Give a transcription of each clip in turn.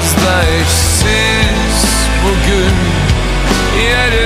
biraz da eşsiz bugün. Yerim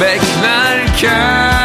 becknar kön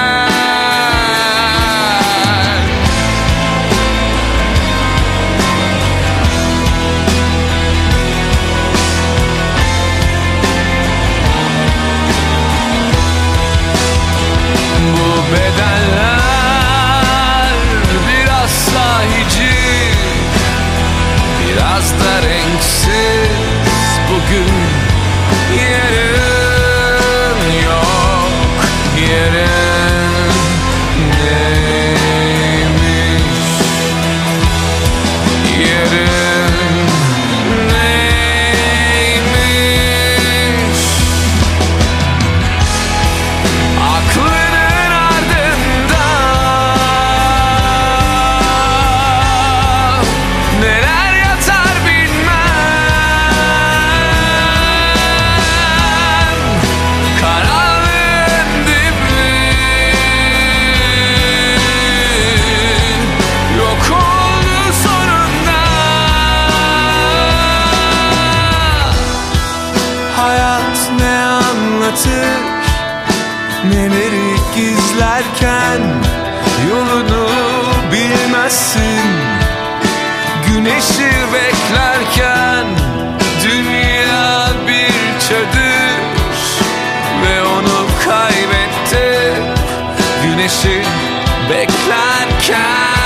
anlatır Neleri gizlerken yolunu bilmezsin. Güneşi beklerken dünya bir çadır. Ve onu kaybetti güneşi beklerken